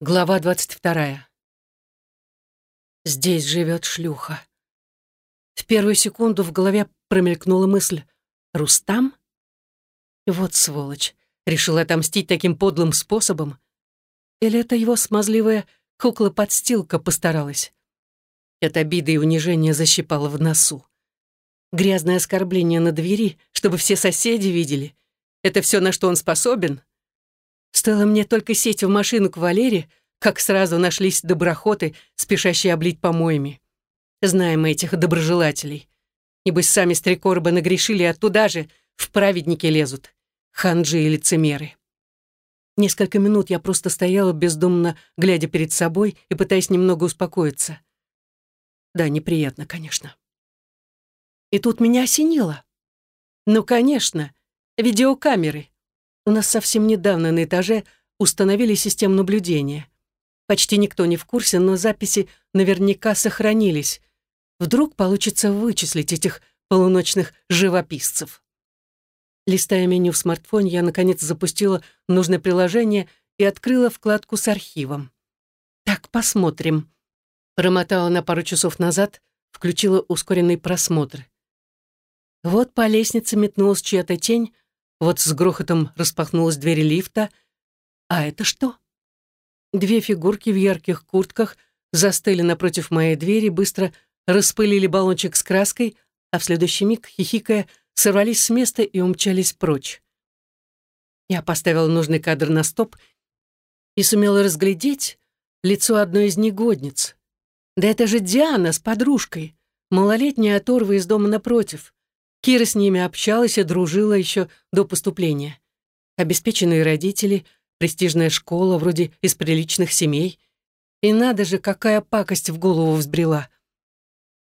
Глава двадцать вторая. Здесь живет шлюха. В первую секунду в голове промелькнула мысль «Рустам?» Вот сволочь, решил отомстить таким подлым способом. Или это его смазливая кукла-подстилка постаралась? От обиды и унижения защипало в носу. Грязное оскорбление на двери, чтобы все соседи видели. Это все, на что он способен? Стоило мне только сесть в машину к Валере, как сразу нашлись доброхоты, спешащие облить помоями. Знаем мы этих доброжелателей. Небось, сами стрекорбы нагрешили, а туда же в праведники лезут. Ханжи и лицемеры. Несколько минут я просто стояла бездумно, глядя перед собой и пытаясь немного успокоиться. Да, неприятно, конечно. И тут меня осенило. Ну, конечно, видеокамеры. У нас совсем недавно на этаже установили систему наблюдения. Почти никто не в курсе, но записи наверняка сохранились. Вдруг получится вычислить этих полуночных живописцев. Листая меню в смартфоне, я, наконец, запустила нужное приложение и открыла вкладку с архивом. «Так, посмотрим». Промотала на пару часов назад, включила ускоренный просмотр. Вот по лестнице метнулась чья-то тень, вот с грохотом распахнулась дверь лифта. А это что? Две фигурки в ярких куртках застыли напротив моей двери, быстро распылили баллончик с краской, а в следующий миг, хихикая, сорвались с места и умчались прочь. Я поставила нужный кадр на стоп и сумела разглядеть лицо одной из негодниц. Да это же Диана с подружкой, малолетняя оторва из дома напротив. Кира с ними общалась и дружила еще до поступления. Обеспеченные родители, престижная школа, вроде из приличных семей. И надо же, какая пакость в голову взбрела.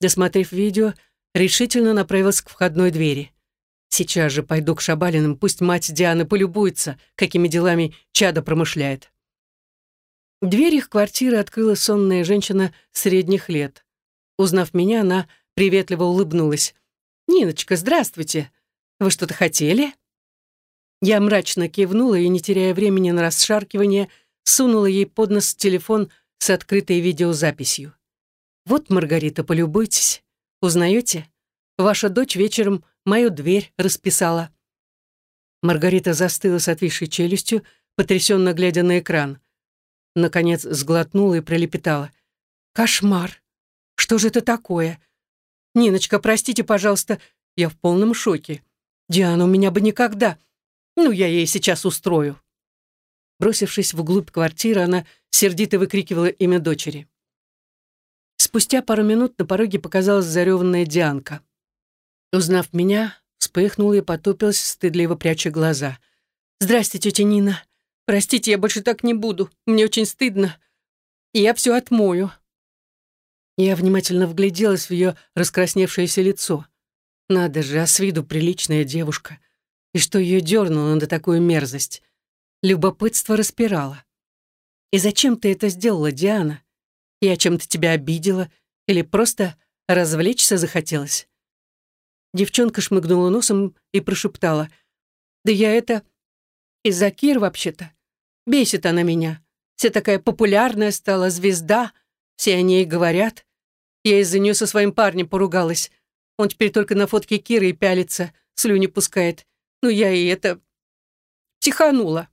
Досмотрев видео, решительно направилась к входной двери. Сейчас же пойду к Шабалиным, пусть мать Дианы полюбуется, какими делами чада промышляет. Дверь их квартиры открыла сонная женщина средних лет. Узнав меня, она приветливо улыбнулась. «Ниночка, здравствуйте. Вы что-то хотели?» Я мрачно кивнула и, не теряя времени на расшаркивание, сунула ей под нос телефон с открытой видеозаписью. «Вот, Маргарита, полюбуйтесь. Узнаете? Ваша дочь вечером мою дверь расписала». Маргарита застыла с отвисшей челюстью, потрясенно глядя на экран. Наконец сглотнула и пролепетала. «Кошмар! Что же это такое? «Ниночка, простите, пожалуйста, я в полном шоке. Диана у меня бы никогда. Ну, я ей сейчас устрою». Бросившись вглубь квартиры, она сердито выкрикивала имя дочери. Спустя пару минут на пороге показалась зареванная Дианка. Узнав меня, вспыхнула и потупилась, стыдливо пряча глаза. «Здрасте, тетя Нина. Простите, я больше так не буду. Мне очень стыдно. И я все отмою». Я внимательно вгляделась в ее раскрасневшееся лицо. Надо же, а с виду приличная девушка. И что ее дернуло на такую мерзость? Любопытство распирало. «И зачем ты это сделала, Диана? Я чем-то тебя обидела? Или просто развлечься захотелось?» Девчонка шмыгнула носом и прошептала. «Да я это... Из-за Кир, вообще-то. Бесит она меня. Вся такая популярная стала, звезда. Все о ней говорят. Я из-за нее со своим парнем поругалась. Он теперь только на фотке Киры и пялится, слюни пускает. Ну, я и это... Тиханула.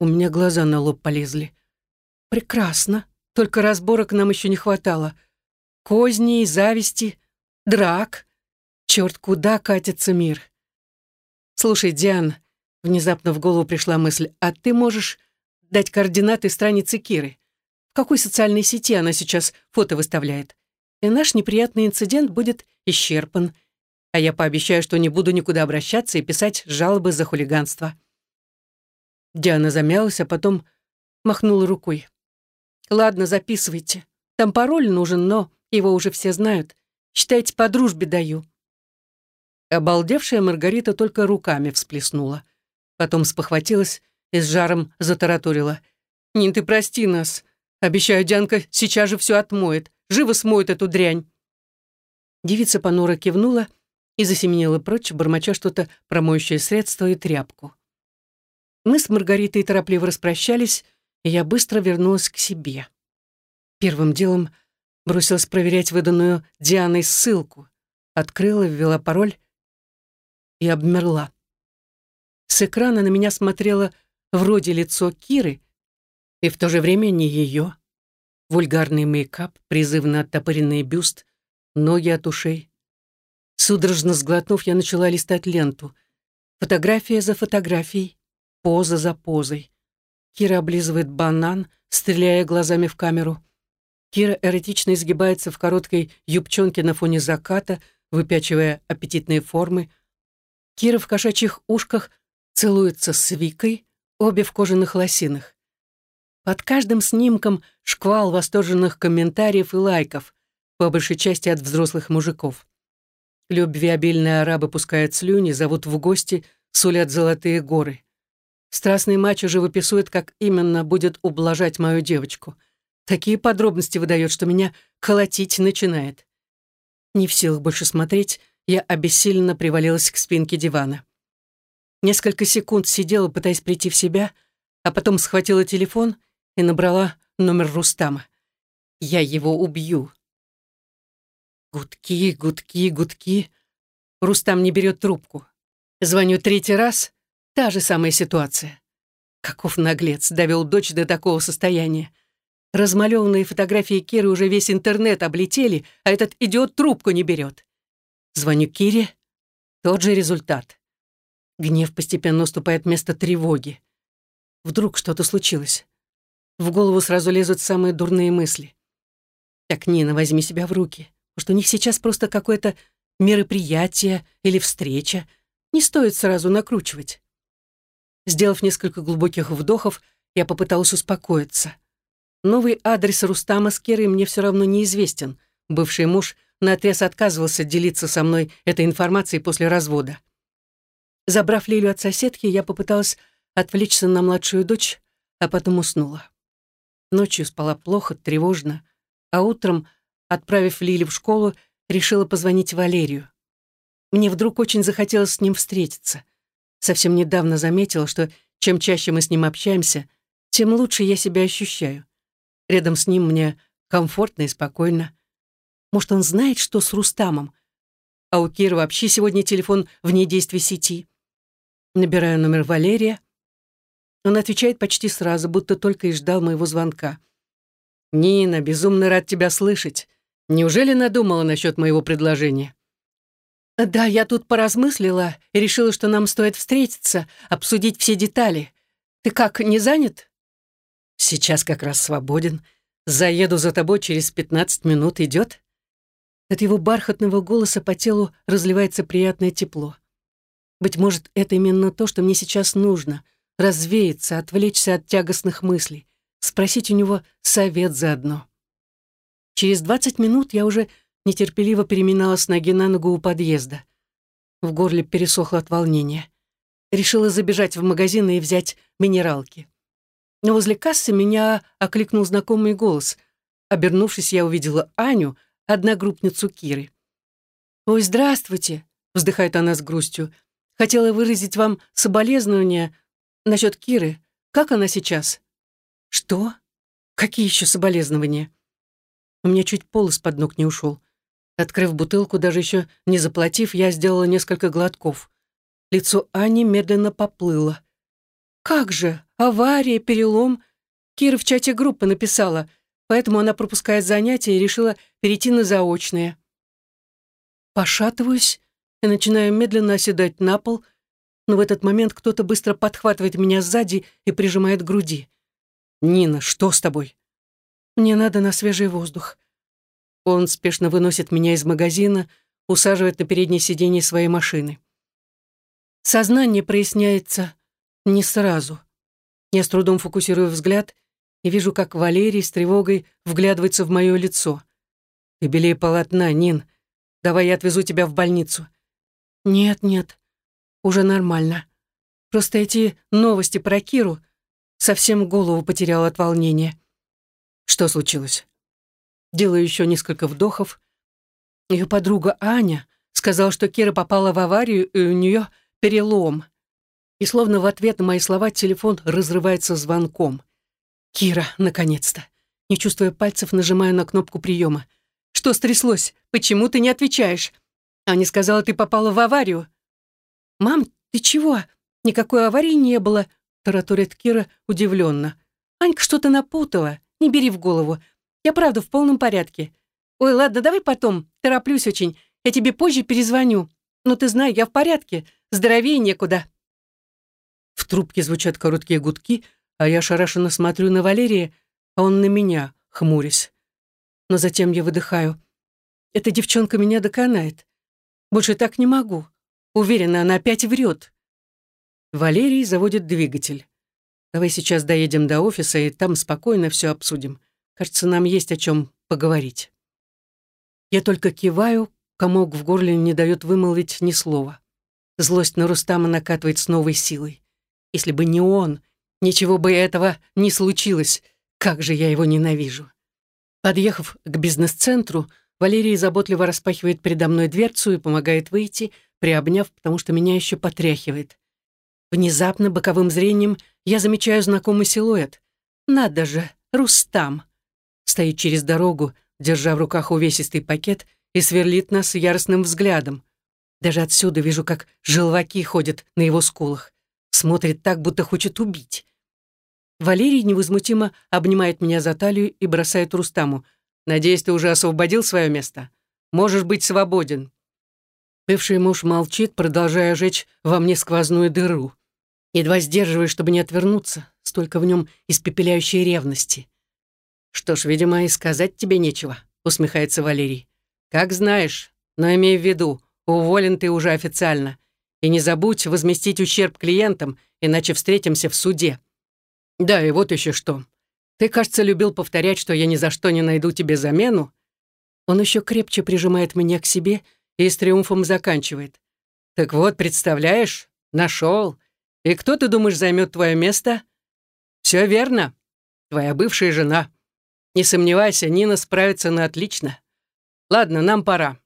У меня глаза на лоб полезли. Прекрасно. Только разборок нам еще не хватало. Козни, зависти, драк. Черт, куда катится мир? Слушай, Диан, внезапно в голову пришла мысль, а ты можешь дать координаты страницы Киры? Какой социальной сети она сейчас фото выставляет. И наш неприятный инцидент будет исчерпан. А я пообещаю, что не буду никуда обращаться и писать жалобы за хулиганство. Диана замялась, а потом махнула рукой. «Ладно, записывайте. Там пароль нужен, но его уже все знают. Считайте, по дружбе даю». Обалдевшая Маргарита только руками всплеснула. Потом спохватилась и с жаром затараторила. «Нин, ты прости нас. Обещаю, Дянка сейчас же все отмоет. Живо смоет эту дрянь. Девица понуро кивнула и засеменила прочь, бормоча что-то про моющее средство и тряпку. Мы с Маргаритой торопливо распрощались, и я быстро вернулась к себе. Первым делом бросилась проверять выданную Дианой ссылку, открыла, ввела пароль и обмерла. С экрана на меня смотрело вроде лицо Киры, и в то же время не ее. Вульгарный мейкап, призывно оттопыренный бюст, ноги от ушей. Судорожно сглотнув, я начала листать ленту. Фотография за фотографией, поза за позой. Кира облизывает банан, стреляя глазами в камеру. Кира эротично изгибается в короткой юбчонке на фоне заката, выпячивая аппетитные формы. Кира в кошачьих ушках целуется с Викой, обе в кожаных лосинах. Под каждым снимком шквал восторженных комментариев и лайков, по большей части от взрослых мужиков. Любвеобильные арабы пускают слюни, зовут в гости, сулят золотые горы. Страстный мачо же выписывает, как именно будет ублажать мою девочку. Такие подробности выдает, что меня колотить начинает. Не в силах больше смотреть, я обессиленно привалилась к спинке дивана. Несколько секунд сидела, пытаясь прийти в себя, а потом схватила телефон и набрала номер Рустама. Я его убью. Гудки, гудки, гудки. Рустам не берет трубку. Звоню третий раз. Та же самая ситуация. Каков наглец довел дочь до такого состояния. Размалеванные фотографии Киры уже весь интернет облетели, а этот идиот трубку не берет. Звоню Кире. Тот же результат. Гнев постепенно уступает место тревоги. Вдруг что-то случилось. В голову сразу лезут самые дурные мысли. Так, Нина, возьми себя в руки. Может, у них сейчас просто какое-то мероприятие или встреча. Не стоит сразу накручивать. Сделав несколько глубоких вдохов, я попыталась успокоиться. Новый адрес Рустама с Керой мне все равно неизвестен. Бывший муж наотрез отказывался делиться со мной этой информацией после развода. Забрав Лилю от соседки, я попыталась отвлечься на младшую дочь, а потом уснула. Ночью спала плохо, тревожно, а утром, отправив Лили в школу, решила позвонить Валерию. Мне вдруг очень захотелось с ним встретиться. Совсем недавно заметила, что чем чаще мы с ним общаемся, тем лучше я себя ощущаю. Рядом с ним мне комфортно и спокойно. Может, он знает, что с Рустамом? А у Киры вообще сегодня телефон вне действия сети. Набираю номер Валерия, он отвечает почти сразу, будто только и ждал моего звонка. «Нина, безумно рад тебя слышать. Неужели надумала насчет моего предложения?» «Да, я тут поразмыслила и решила, что нам стоит встретиться, обсудить все детали. Ты как, не занят?» «Сейчас как раз свободен. Заеду за тобой через пятнадцать минут. Идет?» От его бархатного голоса по телу разливается приятное тепло. Быть может, это именно то, что мне сейчас нужно — развеяться, отвлечься от тягостных мыслей, спросить у него совет заодно. Через двадцать минут я уже нетерпеливо переминалась с ноги на ногу у подъезда. В горле пересохло от волнения. Решила забежать в магазин и взять минералки. Но возле кассы меня окликнул знакомый голос. Обернувшись, я увидела Аню, одногруппницу Киры. «Ой, здравствуйте!» — вздыхает она с грустью. «Хотела выразить вам соболезнования Насчет Киры, как она сейчас? Что? Какие еще соболезнования? У меня чуть пол из-под ног не ушел. Открыв бутылку, даже еще не заплатив, я сделала несколько глотков. Лицо Ани медленно поплыло. «Как же? Авария, перелом?» Кира в чате группы написала, поэтому она пропускает занятия и решила перейти на заочные. Пошатываюсь и начинаю медленно оседать на пол — но в этот момент кто-то быстро подхватывает меня сзади и прижимает к груди. «Нина, что с тобой?» «Мне надо на свежий воздух». Он спешно выносит меня из магазина, усаживает на переднее сиденье своей машины. Сознание проясняется не сразу. Я с трудом фокусирую взгляд и вижу, как Валерий с тревогой вглядывается в мое лицо. «Ты белее полотна, Нин. Давай я отвезу тебя в больницу». «Нет, нет. Уже нормально. Просто эти новости про Киру совсем голову потерял от волнения. Что случилось? Делаю еще несколько вдохов. Ее подруга Аня сказала, что Кира попала в аварию, и у нее перелом. И словно в ответ на мои слова телефон разрывается звонком. Кира, наконец-то. Не чувствуя пальцев, нажимаю на кнопку приема. Что стряслось? Почему ты не отвечаешь? Аня сказала, ты попала в аварию. Мам, ты чего? Никакой аварии не было, тараторит Кира удивленно. Анька что-то напутала. Не бери в голову. Я правда в полном порядке. Ой, ладно, давай потом. Тороплюсь очень. Я тебе позже перезвоню. Но ты знай, я в порядке. Здоровее некуда. В трубке звучат короткие гудки, а я шарашенно смотрю на Валерия, а он на меня, хмурясь. Но затем я выдыхаю. Эта девчонка меня доконает. Больше так не могу. Уверена, она опять врет. Валерий заводит двигатель. Давай сейчас доедем до офиса и там спокойно все обсудим. Кажется, нам есть о чем поговорить. Я только киваю, комок в горле не дает вымолвить ни слова. Злость на Рустама накатывает с новой силой. Если бы не он, ничего бы этого не случилось. Как же я его ненавижу. Подъехав к бизнес-центру, Валерий заботливо распахивает передо мной дверцу и помогает выйти, приобняв, потому что меня еще потряхивает. Внезапно боковым зрением я замечаю знакомый силуэт. Надо же, Рустам. Стоит через дорогу, держа в руках увесистый пакет и сверлит нас яростным взглядом. Даже отсюда вижу, как желваки ходят на его скулах. Смотрит так, будто хочет убить. Валерий невозмутимо обнимает меня за талию и бросает Рустаму. «Надеюсь, ты уже освободил свое место? Можешь быть свободен». Бывший муж молчит, продолжая жечь во мне сквозную дыру. Едва сдерживая, чтобы не отвернуться, столько в нем испепеляющей ревности. «Что ж, видимо, и сказать тебе нечего», — усмехается Валерий. «Как знаешь, но имей в виду, уволен ты уже официально. И не забудь возместить ущерб клиентам, иначе встретимся в суде». «Да, и вот еще что. Ты, кажется, любил повторять, что я ни за что не найду тебе замену». Он еще крепче прижимает меня к себе и с триумфом заканчивает. «Так вот, представляешь, нашел. И кто, ты думаешь, займет твое место?» «Все верно. Твоя бывшая жена. Не сомневайся, Нина справится на отлично. Ладно, нам пора.